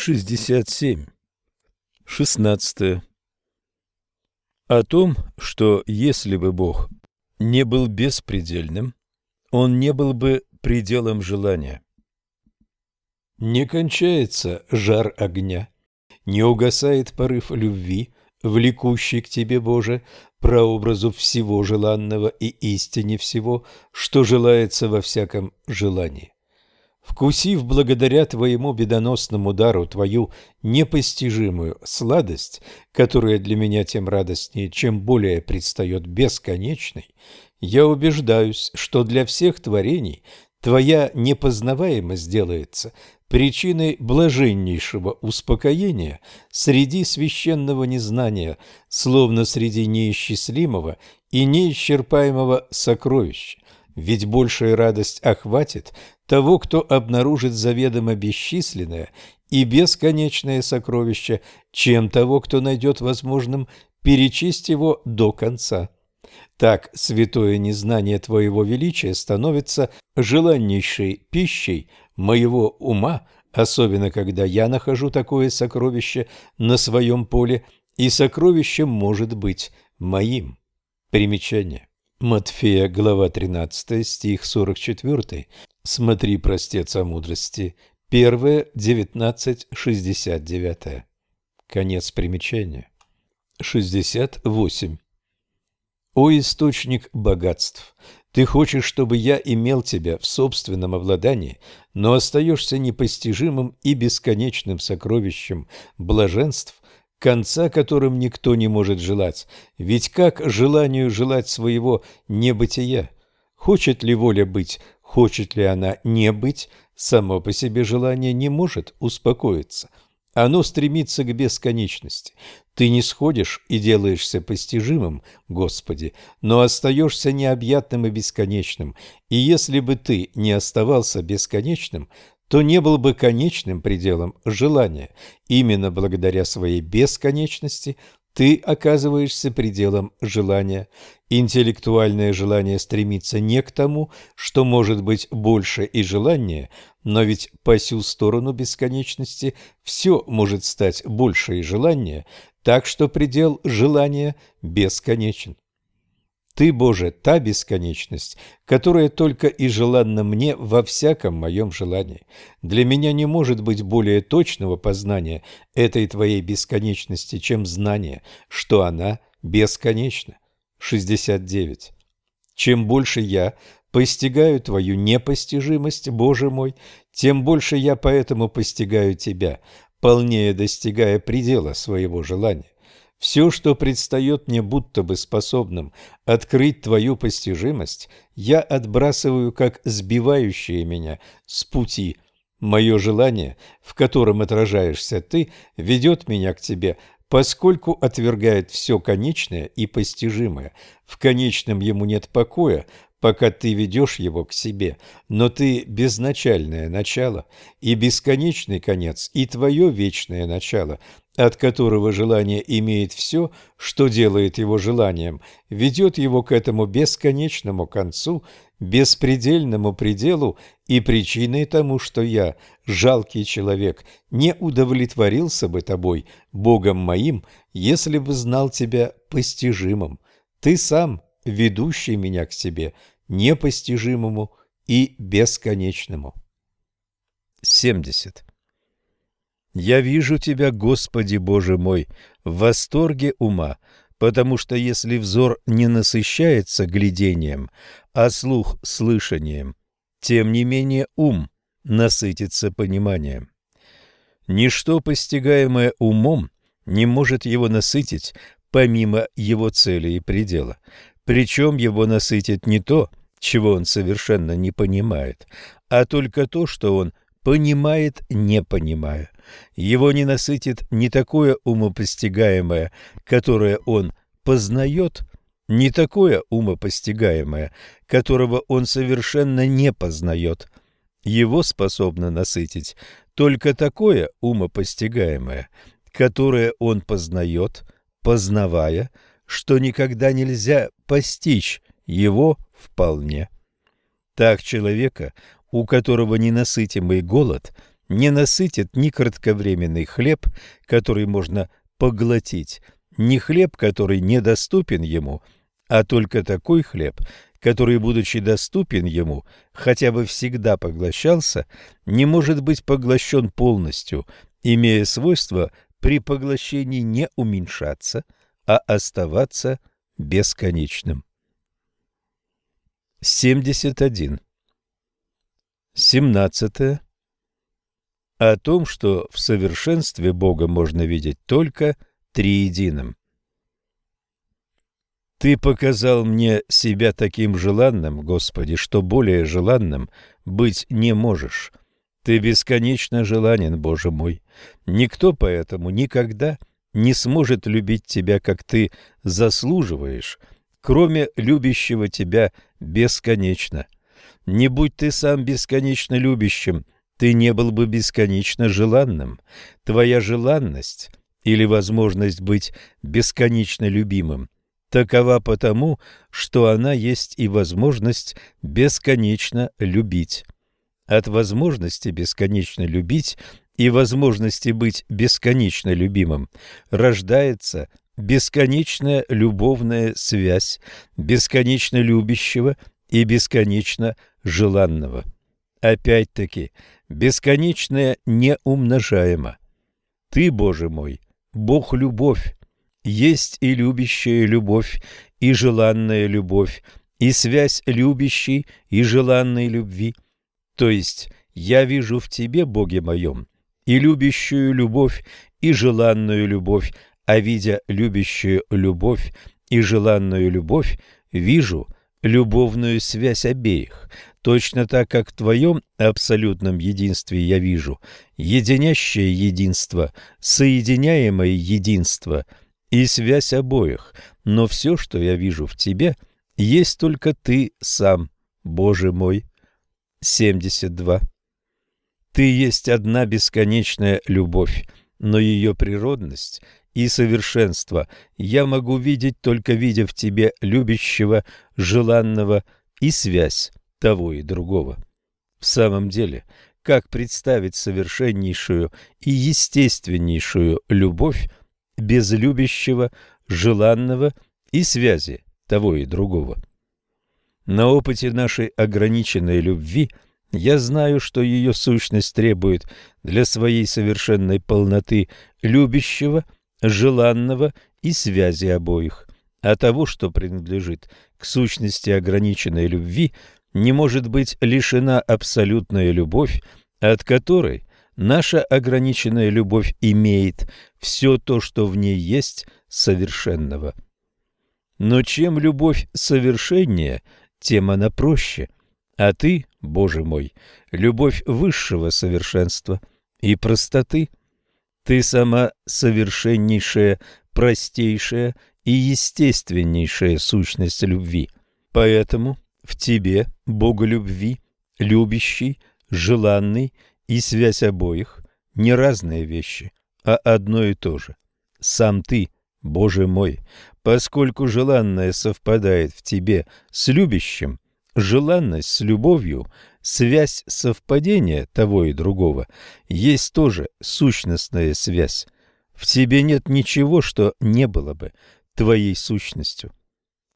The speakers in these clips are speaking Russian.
67. 16. О том, что если бы Бог не был беспредельным, он не был бы пределом желания. Не кончается жар огня, не угасает порыв любви, влекущий к тебе, Боже, прообразу всего желанного и истине всего, что желается во всяком желании. Вкусив благодаря твоему бедоносному дару твою непостижимую сладость, которая для меня тем радостнее, чем более предстает бесконечной, я убеждаюсь, что для всех творений твоя непознаваемость делается причиной блаженнейшего успокоения среди священного незнания, словно среди неисчислимого и неисчерпаемого сокровища. Ведь большая радость охватит того, кто обнаружит заведомо бесчисленное и бесконечное сокровище, чем того, кто найдет возможным перечесть его до конца. Так святое незнание Твоего величия становится желаннейшей пищей моего ума, особенно когда я нахожу такое сокровище на своем поле, и сокровищем может быть моим. Примечание. Матфея, глава 13, стих 44. Смотри, простец о мудрости. Первое, 1969. Конец примечания. 68. О источник богатств! Ты хочешь, чтобы я имел тебя в собственном обладании, но остаешься непостижимым и бесконечным сокровищем блаженств, конца которым никто не может желать. Ведь как желанию желать своего небытия? Хочет ли воля быть, хочет ли она не быть, само по себе желание не может успокоиться. Оно стремится к бесконечности. Ты не сходишь и делаешься постижимым, Господи, но остаешься необъятным и бесконечным. И если бы ты не оставался бесконечным, то не был бы конечным пределом желания. Именно благодаря своей бесконечности ты оказываешься пределом желания. Интеллектуальное желание стремится не к тому, что может быть больше и желание, но ведь по сю сторону бесконечности все может стать больше и желание, так что предел желания бесконечен. Ты, Боже, та бесконечность, которая только и желанна мне во всяком моем желании. Для меня не может быть более точного познания этой Твоей бесконечности, чем знание, что она бесконечна. 69. Чем больше я постигаю Твою непостижимость, Боже мой, тем больше я поэтому постигаю Тебя, полнее достигая предела своего желания. Все, что предстает мне будто бы способным открыть твою постижимость, я отбрасываю как сбивающее меня с пути. Мое желание, в котором отражаешься ты, ведет меня к тебе, поскольку отвергает все конечное и постижимое. В конечном ему нет покоя, пока ты ведешь его к себе, но ты безначальное начало и бесконечный конец, и твое вечное начало, от которого желание имеет все, что делает его желанием, ведет его к этому бесконечному концу, беспредельному пределу и причиной тому, что я, жалкий человек, не удовлетворился бы тобой, Богом моим, если бы знал тебя постижимым. Ты сам ведущий меня к себе, непостижимому и бесконечному. 70. Я вижу Тебя, Господи Боже мой, в восторге ума, потому что если взор не насыщается глядением, а слух – слышанием, тем не менее ум насытится пониманием. Ничто, постигаемое умом, не может его насытить помимо его цели и предела. Причем его насытит не то, чего он совершенно не понимает, а только то, что он понимает, не понимая. Его не насытит не такое умопостигаемое, которое он познает, не такое умопостигаемое, которого он совершенно не познает. Его способно насытить только такое умопостигаемое, которое он познает, познавая, что никогда нельзя постичь его вполне. Так человека, у которого ненасытимый голод, не насытит ни кратковременный хлеб, который можно поглотить, ни хлеб, который недоступен ему, а только такой хлеб, который, будучи доступен ему, хотя бы всегда поглощался, не может быть поглощен полностью, имея свойство при поглощении не уменьшаться, а оставаться бесконечным. 71. 17. О том, что в совершенстве Бога можно видеть только триединым. Ты показал мне себя таким желанным, Господи, что более желанным быть не можешь. Ты бесконечно желанен, Боже мой. Никто поэтому никогда не сможет любить тебя, как ты заслуживаешь, кроме любящего тебя бесконечно. Не будь ты сам бесконечно любящим, ты не был бы бесконечно желанным. Твоя желанность или возможность быть бесконечно любимым – такова потому, что она есть и возможность бесконечно любить. От возможности бесконечно любить и возможности быть бесконечно любимым рождается бесконечная любовная связь бесконечно любящего и бесконечно желанного. Опять-таки, бесконечное неумножаемо. Ты, Боже мой, Бог-любовь, есть и любящая любовь, и желанная любовь, и связь любящей и желанной любви. То есть я вижу в тебе, Боге моем, и любящую любовь, и желанную любовь, а видя любящую любовь и желанную любовь, вижу любовную связь обеих, точно так как в твоем абсолютном единстве я вижу единящее единство, соединяемое единство – и связь обоих, но все, что я вижу в тебе, есть только ты сам, Боже мой. 72. Ты есть одна бесконечная любовь, но ее природность и совершенство я могу видеть, только видя в тебе любящего, желанного и связь того и другого. В самом деле, как представить совершеннейшую и естественнейшую любовь, без любящего, желанного и связи того и другого. На опыте нашей ограниченной любви я знаю, что ее сущность требует для своей совершенной полноты любящего, желанного и связи обоих, а того, что принадлежит к сущности ограниченной любви, не может быть лишена абсолютная любовь, от которой Наша ограниченная любовь имеет все то, что в ней есть совершенного. Но чем любовь совершеннее, тем она проще. А ты, Боже мой, любовь высшего совершенства и простоты. Ты сама совершеннейшая, простейшая и естественнейшая сущность любви. Поэтому в тебе, Бога любви, любящий, желанный и связь обоих не разные вещи, а одно и то же. Сам ты, Боже мой, поскольку желанное совпадает в тебе с любящим, желанность с любовью, связь совпадения того и другого есть тоже сущностная связь. В тебе нет ничего, что не было бы твоей сущностью.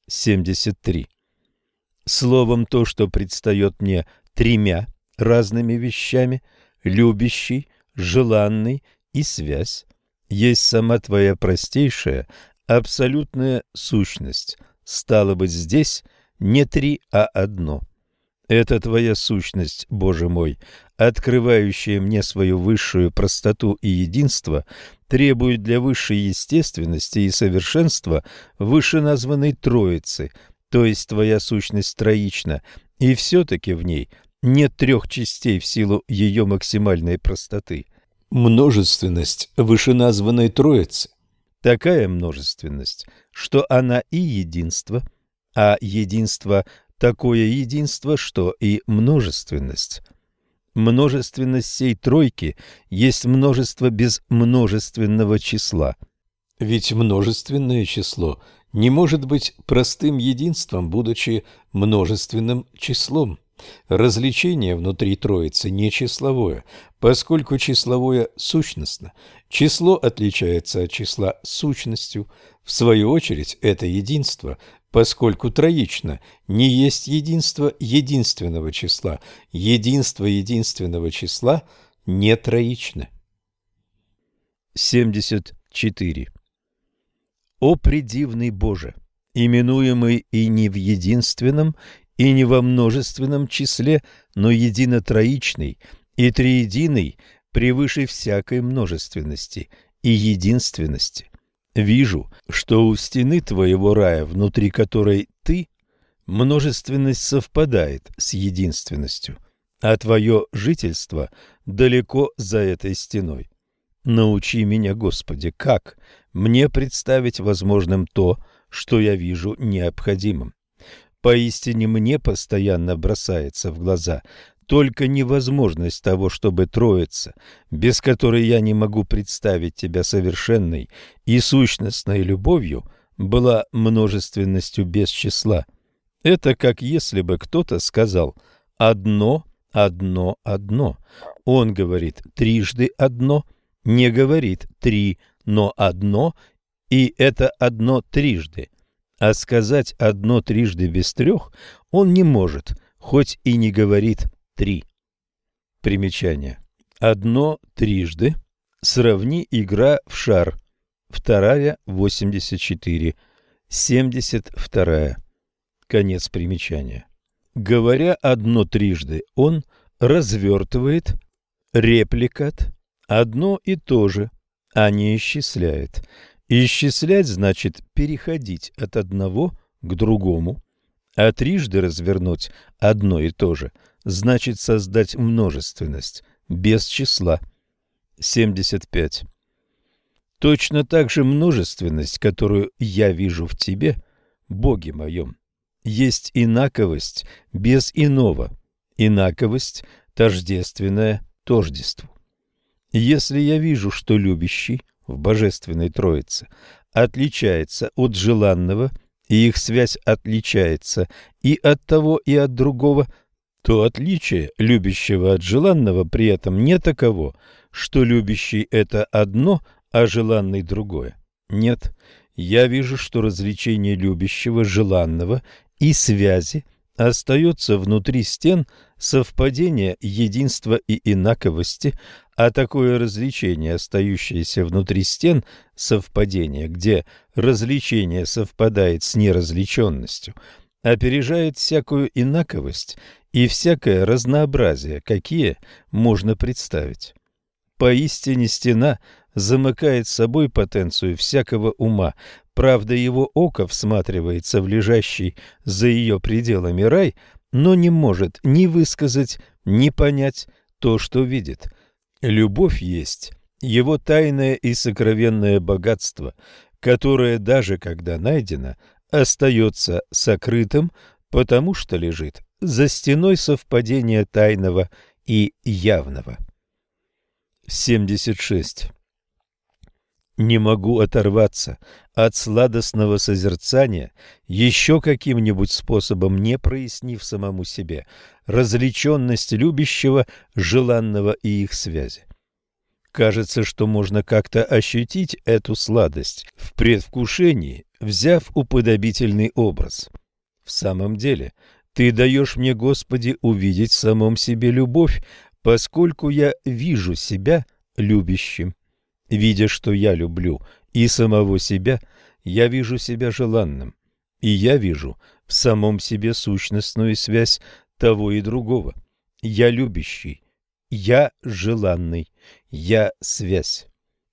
73. Словом, то, что предстает мне тремя разными вещами – любящий, желанный и связь, есть сама твоя простейшая, абсолютная сущность. Стало быть, здесь не три, а одно. Это твоя сущность, Боже мой, открывающая мне свою высшую простоту и единство, требует для высшей естественности и совершенства вышеназванной Троицы, то есть твоя сущность троична, и все-таки в ней нет трех частей в силу ее максимальной простоты. Множественность вышеназванной Троицы такая множественность, что она и единство, а единство такое единство, что и множественность. Множественность всей тройки есть множество без множественного числа. Ведь множественное число не может быть простым единством, будучи множественным числом. Развлечение внутри Троицы не числовое, поскольку числовое сущностно. Число отличается от числа сущностью. В свою очередь, это единство, поскольку троично не есть единство единственного числа. Единство единственного числа не троично. 74. О предивный Боже, именуемый и не в единственном, и не во множественном числе, но единотроичный и триединый превыше всякой множественности и единственности. Вижу, что у стены твоего рая, внутри которой ты, множественность совпадает с единственностью, а твое жительство далеко за этой стеной. Научи меня, Господи, как мне представить возможным то, что я вижу необходимым. Поистине мне постоянно бросается в глаза только невозможность того, чтобы троиться, без которой я не могу представить тебя совершенной и сущностной любовью, была множественностью без числа. Это как если бы кто-то сказал «одно, одно, одно». Он говорит «трижды одно», не говорит «три», но «одно», и это «одно трижды» а сказать одно трижды без трех он не может, хоть и не говорит три. Примечание. Одно трижды сравни игра в шар. Вторая 84. 72. Конец примечания. Говоря одно трижды, он развертывает репликат одно и то же, а не исчисляет. Исчислять значит переходить от одного к другому, а трижды развернуть одно и то же значит создать множественность без числа. 75. Точно так же множественность, которую я вижу в тебе, Боге моем, есть инаковость без иного, инаковость, тождественная тождеству. Если я вижу, что любящий в Божественной Троице отличается от желанного, и их связь отличается и от того, и от другого, то отличие любящего от желанного при этом не таково, что любящий – это одно, а желанный – другое. Нет, я вижу, что развлечение любящего, желанного и связи остается внутри стен совпадения единства и инаковости, а такое развлечение, остающееся внутри стен совпадения, где развлечение совпадает с неразличенностью, опережает всякую инаковость и всякое разнообразие, какие можно представить. Поистине стена замыкает собой потенцию всякого ума, правда его око всматривается в лежащий за ее пределами рай, но не может ни высказать, ни понять то, что видит – Любовь есть его тайное и сокровенное богатство, которое даже когда найдено, остается сокрытым, потому что лежит за стеной совпадения тайного и явного. 76. Не могу оторваться от сладостного созерцания, еще каким-нибудь способом не прояснив самому себе различенность любящего, желанного и их связи. Кажется, что можно как-то ощутить эту сладость в предвкушении, взяв уподобительный образ. В самом деле, Ты даешь мне, Господи, увидеть в самом себе любовь, поскольку я вижу себя любящим. Видя, что я люблю и самого себя, я вижу себя желанным, и я вижу в самом себе сущностную связь того и другого. Я любящий, я желанный, я связь.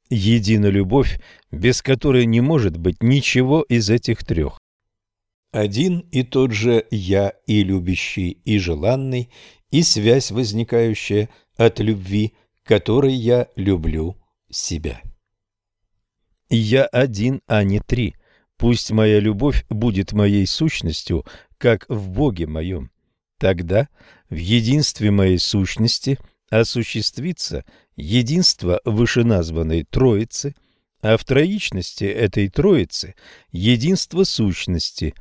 Едина любовь, без которой не может быть ничего из этих трех. Один и тот же «я» и любящий, и желанный, и связь, возникающая от любви, которой я люблю себя. Я один, а не три. Пусть моя любовь будет моей сущностью, как в Боге моем. Тогда в единстве моей сущности осуществится единство вышеназванной Троицы, а в троичности этой Троицы единство сущности,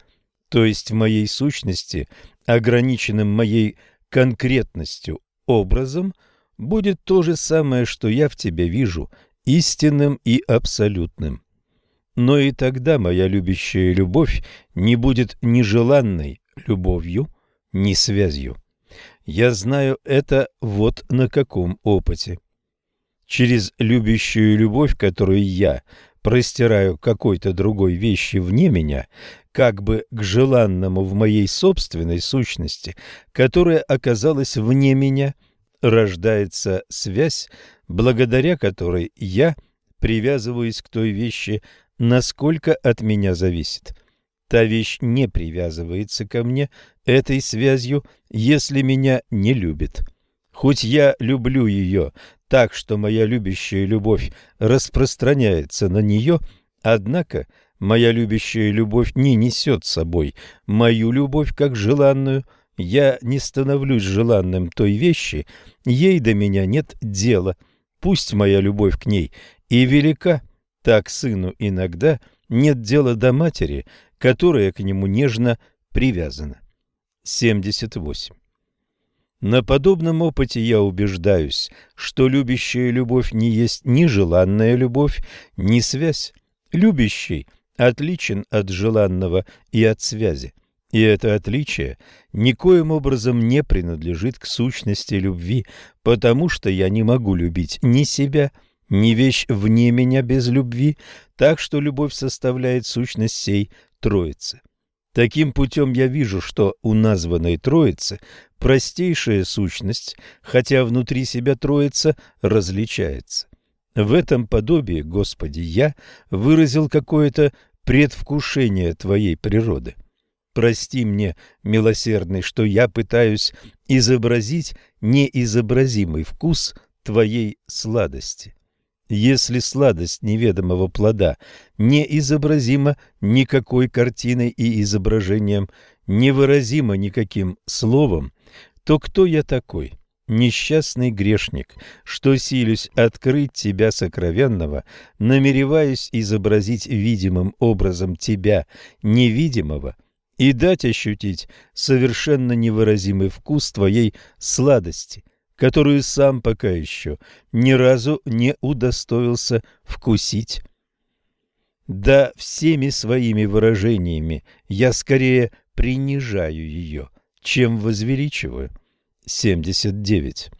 то есть в моей сущности, ограниченным моей конкретностью образом, будет то же самое, что я в тебе вижу, истинным и абсолютным. Но и тогда моя любящая любовь не будет ни желанной любовью, ни связью. Я знаю это вот на каком опыте. Через любящую любовь, которую я простираю какой-то другой вещи вне меня, как бы к желанному в моей собственной сущности, которая оказалась вне меня, рождается связь, благодаря которой я привязываюсь к той вещи, насколько от меня зависит. Та вещь не привязывается ко мне этой связью, если меня не любит. Хоть я люблю ее так, что моя любящая любовь распространяется на нее, однако моя любящая любовь не несет собой мою любовь как желанную, я не становлюсь желанным той вещи, ей до меня нет дела, пусть моя любовь к ней и велика, так сыну иногда нет дела до матери, которая к нему нежно привязана. 78. На подобном опыте я убеждаюсь, что любящая любовь не есть ни желанная любовь, ни связь. Любящий отличен от желанного и от связи. И это отличие никоим образом не принадлежит к сущности любви, потому что я не могу любить ни себя, ни вещь вне меня без любви, так что любовь составляет сущность сей Троицы. Таким путем я вижу, что у названной Троицы простейшая сущность, хотя внутри себя Троица различается. В этом подобии, Господи, я выразил какое-то предвкушение Твоей природы. Прости мне, милосердный, что я пытаюсь изобразить неизобразимый вкус Твоей сладости. Если сладость неведомого плода неизобразима никакой картиной и изображением, невыразима никаким словом, то кто я такой? Несчастный грешник, что силюсь открыть тебя сокровенного, намереваюсь изобразить видимым образом тебя невидимого и дать ощутить совершенно невыразимый вкус твоей сладости – которую сам пока еще ни разу не удостоился вкусить. Да всеми своими выражениями я скорее принижаю ее, чем возвеличиваю. 79.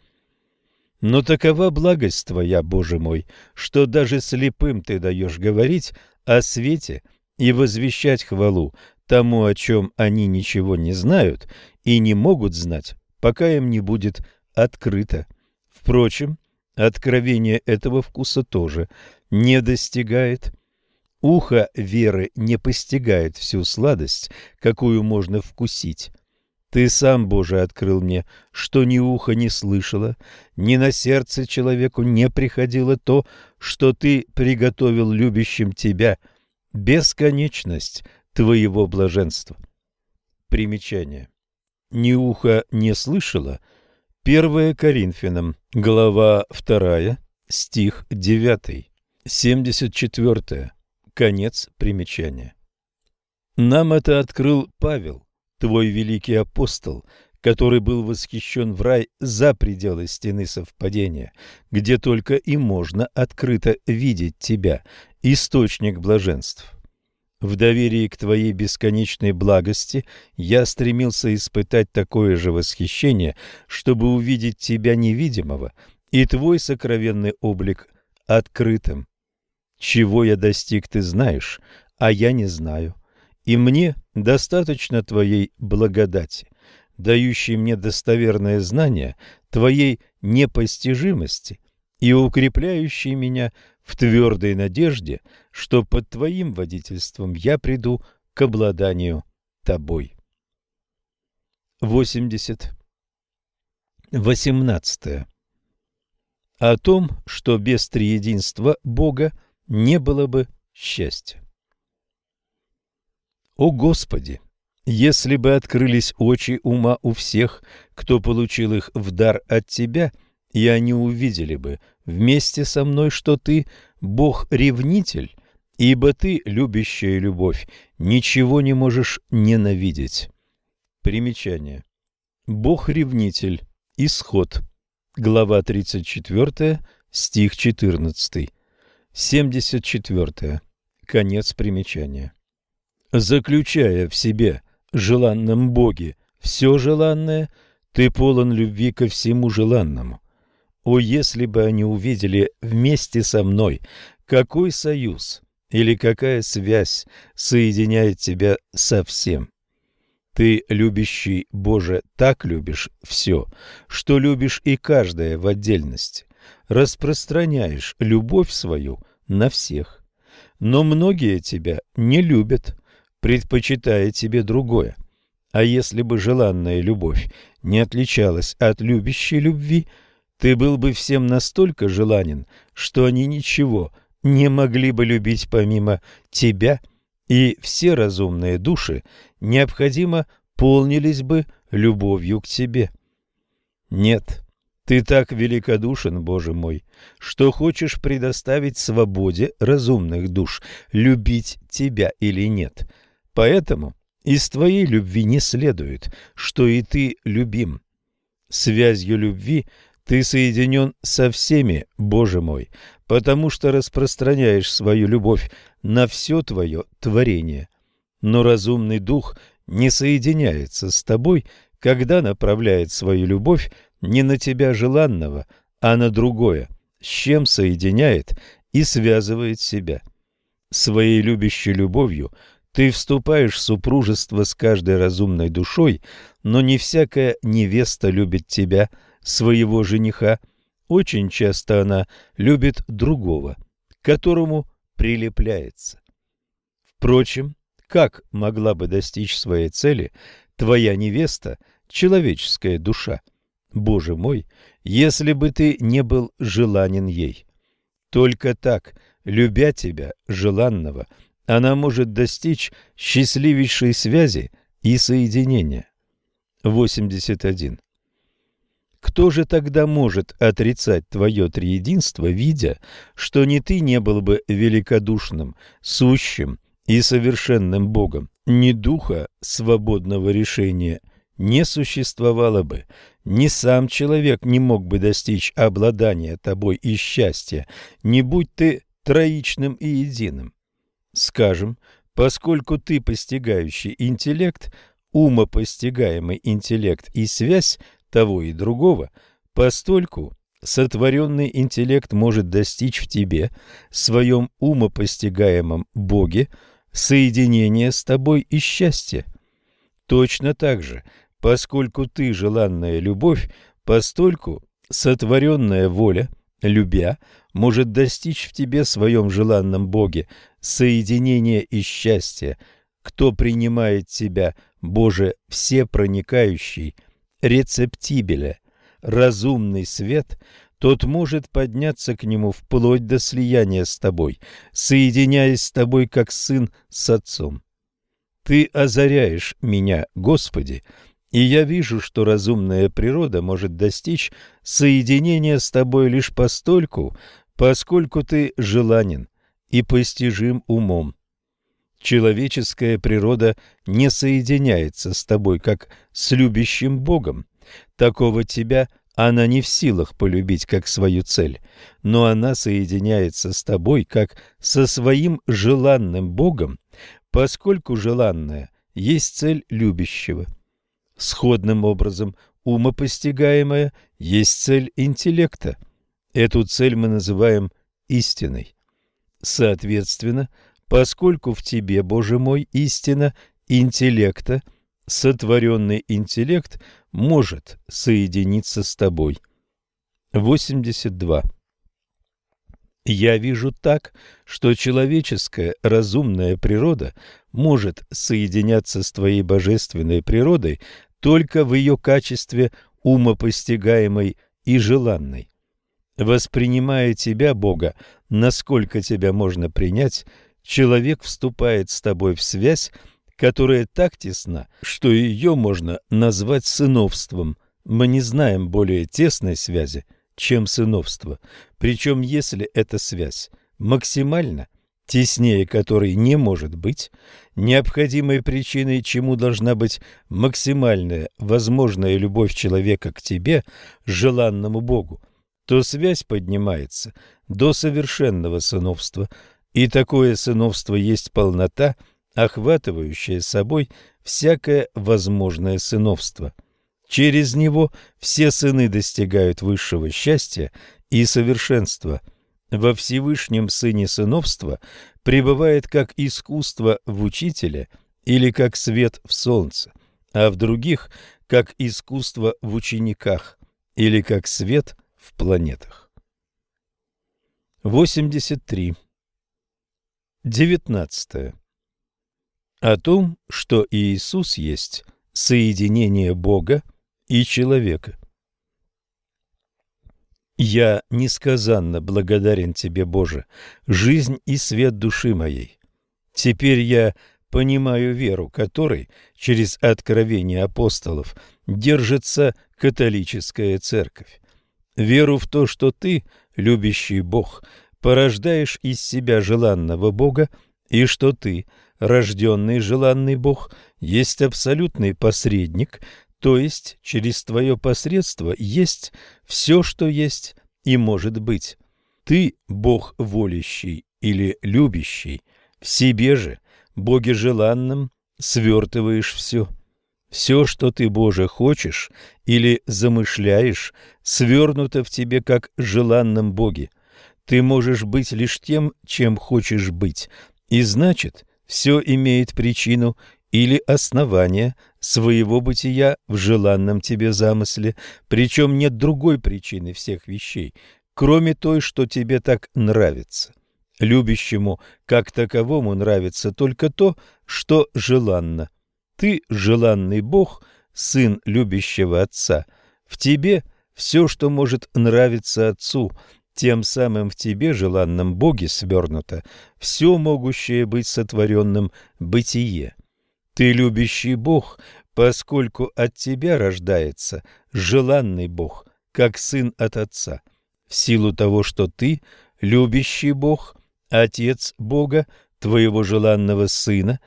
Но такова благость твоя, Боже мой, что даже слепым ты даешь говорить о свете и возвещать хвалу тому, о чем они ничего не знают и не могут знать, пока им не будет открыто. Впрочем, откровение этого вкуса тоже не достигает. Ухо веры не постигает всю сладость, какую можно вкусить. Ты сам, Боже, открыл мне, что ни ухо не слышало, ни на сердце человеку не приходило то, что Ты приготовил любящим Тебя, бесконечность Твоего блаженства. Примечание. Ни ухо не слышало — 1 Коринфянам, глава 2, стих 9, 74, конец примечания. Нам это открыл Павел, твой великий апостол, который был восхищен в рай за пределы стены совпадения, где только и можно открыто видеть тебя, источник блаженств. В доверии к Твоей бесконечной благости я стремился испытать такое же восхищение, чтобы увидеть Тебя невидимого и Твой сокровенный облик открытым. Чего я достиг, Ты знаешь, а я не знаю. И мне достаточно Твоей благодати, дающей мне достоверное знание Твоей непостижимости и укрепляющей меня в твердой надежде, что под Твоим водительством я приду к обладанию Тобой. 80. 18. О том, что без триединства Бога не было бы счастья. О Господи! Если бы открылись очи ума у всех, кто получил их в дар от Тебя – и они увидели бы вместе со мной, что ты Бог-ревнитель, ибо ты, любящая любовь, ничего не можешь ненавидеть. Примечание. Бог-ревнитель. Исход. Глава 34, стих 14. 74. Конец примечания. Заключая в себе желанном Боге все желанное, ты полон любви ко всему желанному. О, если бы они увидели вместе со мной, какой союз или какая связь соединяет тебя со всем. Ты, любящий Боже, так любишь все, что любишь и каждое в отдельности, распространяешь любовь свою на всех. Но многие тебя не любят, предпочитая тебе другое. А если бы желанная любовь не отличалась от любящей любви, ты был бы всем настолько желанен, что они ничего не могли бы любить помимо тебя, и все разумные души необходимо полнились бы любовью к тебе. Нет, ты так великодушен, Боже мой, что хочешь предоставить свободе разумных душ, любить тебя или нет. Поэтому из твоей любви не следует, что и ты любим. Связью любви ты соединен со всеми, Боже мой, потому что распространяешь свою любовь на все твое творение. Но разумный дух не соединяется с тобой, когда направляет свою любовь не на тебя желанного, а на другое, с чем соединяет и связывает себя. Своей любящей любовью ты вступаешь в супружество с каждой разумной душой, но не всякая невеста любит тебя, своего жениха. Очень часто она любит другого, к которому прилепляется. Впрочем, как могла бы достичь своей цели твоя невеста, человеческая душа? Боже мой, если бы ты не был желанен ей. Только так, любя тебя, желанного, она может достичь счастливейшей связи и соединения. 81. Кто же тогда может отрицать твое триединство, видя, что ни ты не был бы великодушным, сущим и совершенным Богом, ни духа свободного решения не существовало бы, ни сам человек не мог бы достичь обладания тобой и счастья, не будь ты троичным и единым. Скажем, поскольку ты постигающий интеллект, умопостигаемый интеллект и связь того и другого, постольку сотворенный интеллект может достичь в тебе, своем умопостигаемом Боге, соединения с тобой и счастья. Точно так же, поскольку ты желанная любовь, постольку сотворенная воля, любя, может достичь в тебе, своем желанном Боге, соединения и счастья, кто принимает тебя, Боже, всепроникающий, рецептибеля, разумный свет, тот может подняться к нему вплоть до слияния с тобой, соединяясь с тобой как сын с отцом. Ты озаряешь меня, Господи, и я вижу, что разумная природа может достичь соединения с тобой лишь постольку, поскольку ты желанен и постижим умом. Человеческая природа не соединяется с тобой, как с любящим Богом. Такого тебя она не в силах полюбить как свою цель, но она соединяется с тобой, как со своим желанным Богом, поскольку желанное есть цель любящего. Сходным образом умопостигаемое есть цель интеллекта. Эту цель мы называем истиной. Соответственно, поскольку в тебе, Боже мой, истина интеллекта, сотворенный интеллект может соединиться с тобой. 82. Я вижу так, что человеческая разумная природа может соединяться с твоей божественной природой только в ее качестве умопостигаемой и желанной. Воспринимая тебя, Бога, насколько тебя можно принять, человек вступает с тобой в связь, которая так тесна, что ее можно назвать сыновством. Мы не знаем более тесной связи, чем сыновство. Причем, если эта связь максимальна, теснее которой не может быть, необходимой причиной, чему должна быть максимальная возможная любовь человека к тебе, желанному Богу, то связь поднимается до совершенного сыновства, и такое сыновство есть полнота, охватывающая собой всякое возможное сыновство. Через него все сыны достигают высшего счастья и совершенства. Во Всевышнем Сыне сыновства пребывает как искусство в учителе или как свет в солнце, а в других – как искусство в учениках или как свет в планетах. 83. 19. О том, что Иисус есть соединение Бога и человека. Я несказанно благодарен Тебе, Боже, жизнь и свет души моей. Теперь я понимаю веру, которой через откровение апостолов держится католическая церковь. Веру в то, что Ты, любящий Бог, порождаешь из себя желанного Бога, и что Ты, рожденный желанный Бог, есть абсолютный посредник то есть через твое посредство есть все, что есть и может быть. Ты, Бог волящий или любящий, в себе же, Боге желанном, свертываешь все. Все, что ты, Боже, хочешь или замышляешь, свернуто в тебе как желанном Боге. Ты можешь быть лишь тем, чем хочешь быть, и значит, все имеет причину или основание своего бытия в желанном тебе замысле, причем нет другой причины всех вещей, кроме той, что тебе так нравится. Любящему как таковому нравится только то, что желанно. Ты желанный Бог, сын любящего Отца. В тебе все, что может нравиться Отцу, тем самым в тебе, желанном Боге, свернуто все могущее быть сотворенным бытие. Ты любящий Бог, поскольку от тебя рождается желанный Бог, как сын от Отца, в силу того, что ты любящий Бог, Отец Бога, твоего желанного Сына,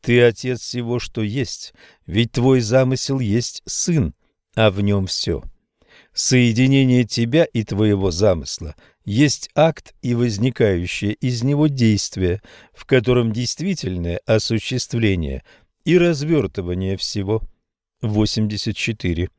ты Отец всего, что есть, ведь твой замысел есть Сын, а в нем все. Соединение тебя и твоего замысла есть акт и возникающее из него действие, в котором действительное осуществление – и развертывание всего. 84.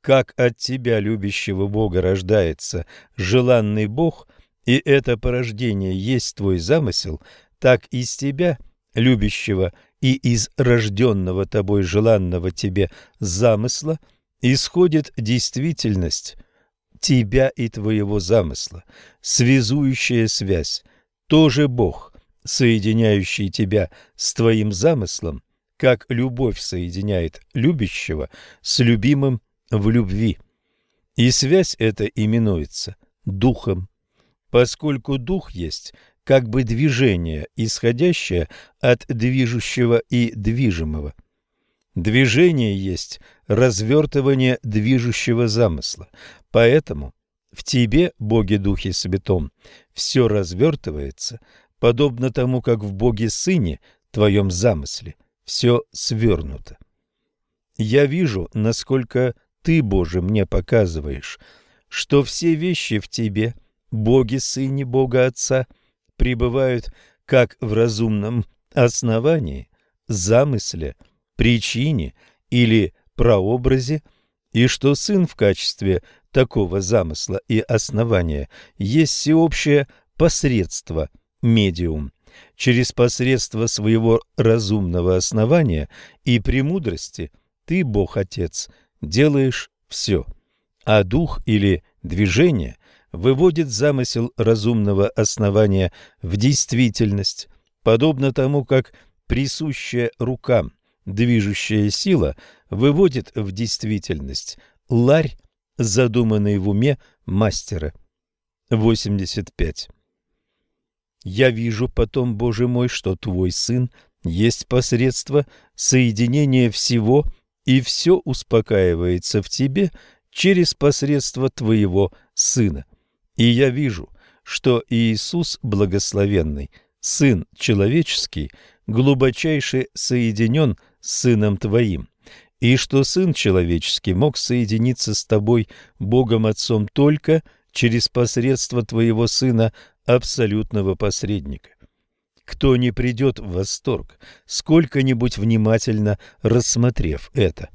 Как от тебя, любящего Бога, рождается желанный Бог, и это порождение есть твой замысел, так из тебя, любящего и из рожденного тобой желанного тебе замысла, исходит действительность тебя и твоего замысла, связующая связь, тоже Бог, соединяющий тебя с твоим замыслом, как любовь соединяет любящего с любимым в любви. И связь эта именуется духом, поскольку дух есть как бы движение, исходящее от движущего и движимого. Движение есть развертывание движущего замысла, поэтому в тебе, Боге Духе Святом, все развертывается, подобно тому, как в Боге Сыне, твоем замысле – все свернуто. Я вижу, насколько ты, Боже, мне показываешь, что все вещи в тебе, Боге Сыне Бога Отца, пребывают как в разумном основании, замысле, причине или прообразе, и что Сын в качестве такого замысла и основания есть всеобщее посредство, медиум, через посредство своего разумного основания и премудрости ты, Бог Отец, делаешь все, а дух или движение выводит замысел разумного основания в действительность, подобно тому, как присущая рукам движущая сила выводит в действительность ларь, задуманный в уме мастера. 85. Я вижу потом, Боже мой, что Твой Сын есть посредство соединения всего, и все успокаивается в Тебе через посредство Твоего Сына. И я вижу, что Иисус Благословенный Сын человеческий глубочайше соединен с Сыном Твоим, и что Сын человеческий мог соединиться с Тобой, Богом Отцом, только через посредство Твоего Сына, абсолютного посредника. Кто не придет в восторг, сколько-нибудь внимательно рассмотрев это?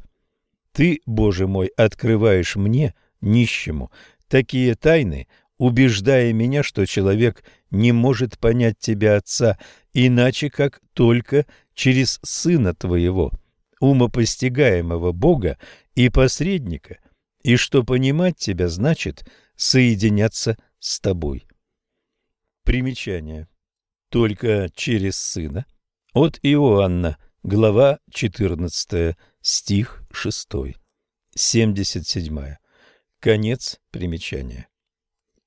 Ты, Боже мой, открываешь мне, нищему, такие тайны, убеждая меня, что человек не может понять Тебя, Отца, иначе как только через Сына Твоего, умопостигаемого Бога и посредника, и что понимать Тебя значит соединяться с Тобой. Примечание. Только через Сына. От Иоанна, глава 14, стих 6. 77. Конец примечания.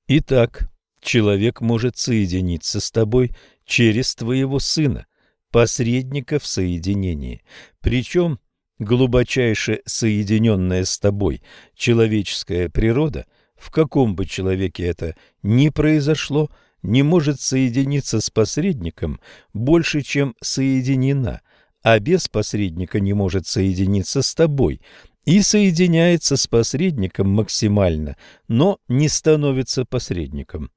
Итак, человек может соединиться с тобой через твоего сына, посредника в соединении. Причем глубочайше соединенная с тобой человеческая природа, в каком бы человеке это ни произошло, не может соединиться с посредником больше, чем соединена, а без посредника не может соединиться с тобой и соединяется с посредником максимально, но не становится посредником.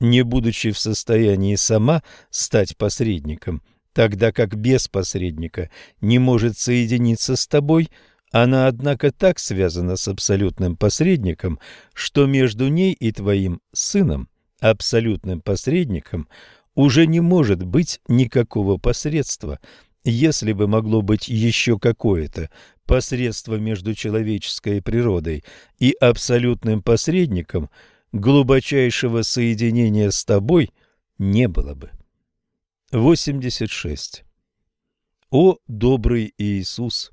Не будучи в состоянии сама стать посредником, тогда как без посредника не может соединиться с тобой, она, однако, так связана с абсолютным посредником, что между ней и твоим сыном, абсолютным посредником, уже не может быть никакого посредства, если бы могло быть еще какое-то посредство между человеческой природой и абсолютным посредником, глубочайшего соединения с тобой не было бы. 86. О, добрый Иисус!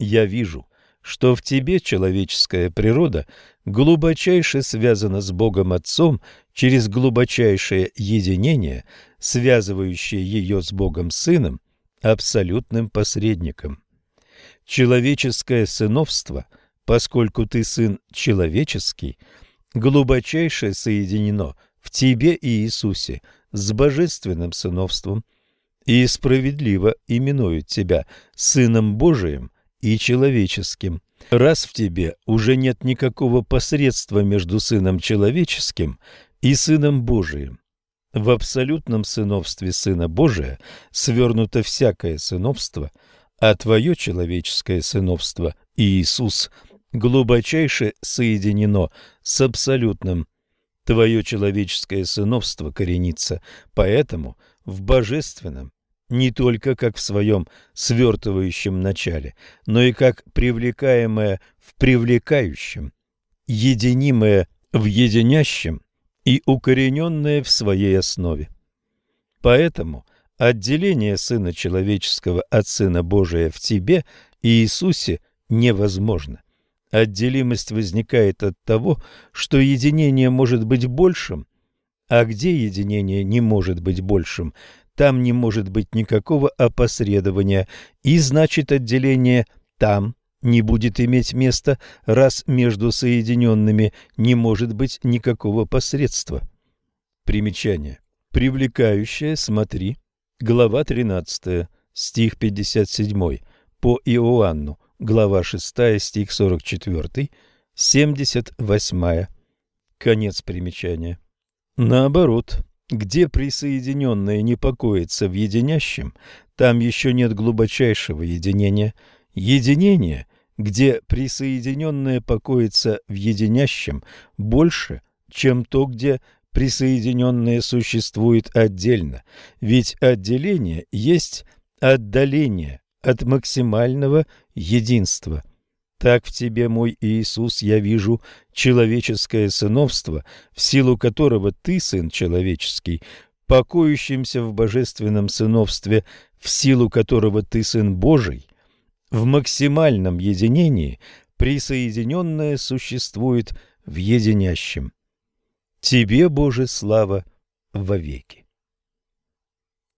Я вижу, что в тебе человеческая природа глубочайше связана с Богом Отцом через глубочайшее единение, связывающее ее с Богом Сыном, абсолютным посредником. Человеческое сыновство, поскольку ты сын человеческий, глубочайше соединено в тебе и Иисусе с божественным сыновством и справедливо именуют тебя Сыном Божиим и человеческим. Раз в тебе уже нет никакого посредства между Сыном человеческим и Сыном Божиим, в абсолютном сыновстве Сына Божия свернуто всякое сыновство, а твое человеческое сыновство, Иисус, глубочайше соединено с абсолютным. Твое человеческое сыновство коренится, поэтому в божественном, не только как в своем свертывающем начале, но и как привлекаемое в привлекающем, единимое в единящем, и укорененное в своей основе. Поэтому отделение Сына Человеческого от Сына Божия в тебе и Иисусе невозможно. Отделимость возникает от того, что единение может быть большим, а где единение не может быть большим, там не может быть никакого опосредования, и значит отделение там не будет иметь места, раз между соединенными не может быть никакого посредства. Примечание. Привлекающее, смотри, глава 13, стих 57, по Иоанну, глава 6, стих 44, 78. Конец примечания. Наоборот, где присоединенное не покоится в единящем, там еще нет глубочайшего единения. Единение где присоединенное покоится в единящем больше, чем то, где присоединенное существует отдельно, ведь отделение есть отдаление от максимального единства. Так в тебе, мой Иисус, я вижу человеческое сыновство, в силу которого ты, сын человеческий, покоящимся в божественном сыновстве, в силу которого ты сын Божий, в максимальном единении присоединенное существует в единящем. Тебе, Боже, слава вовеки.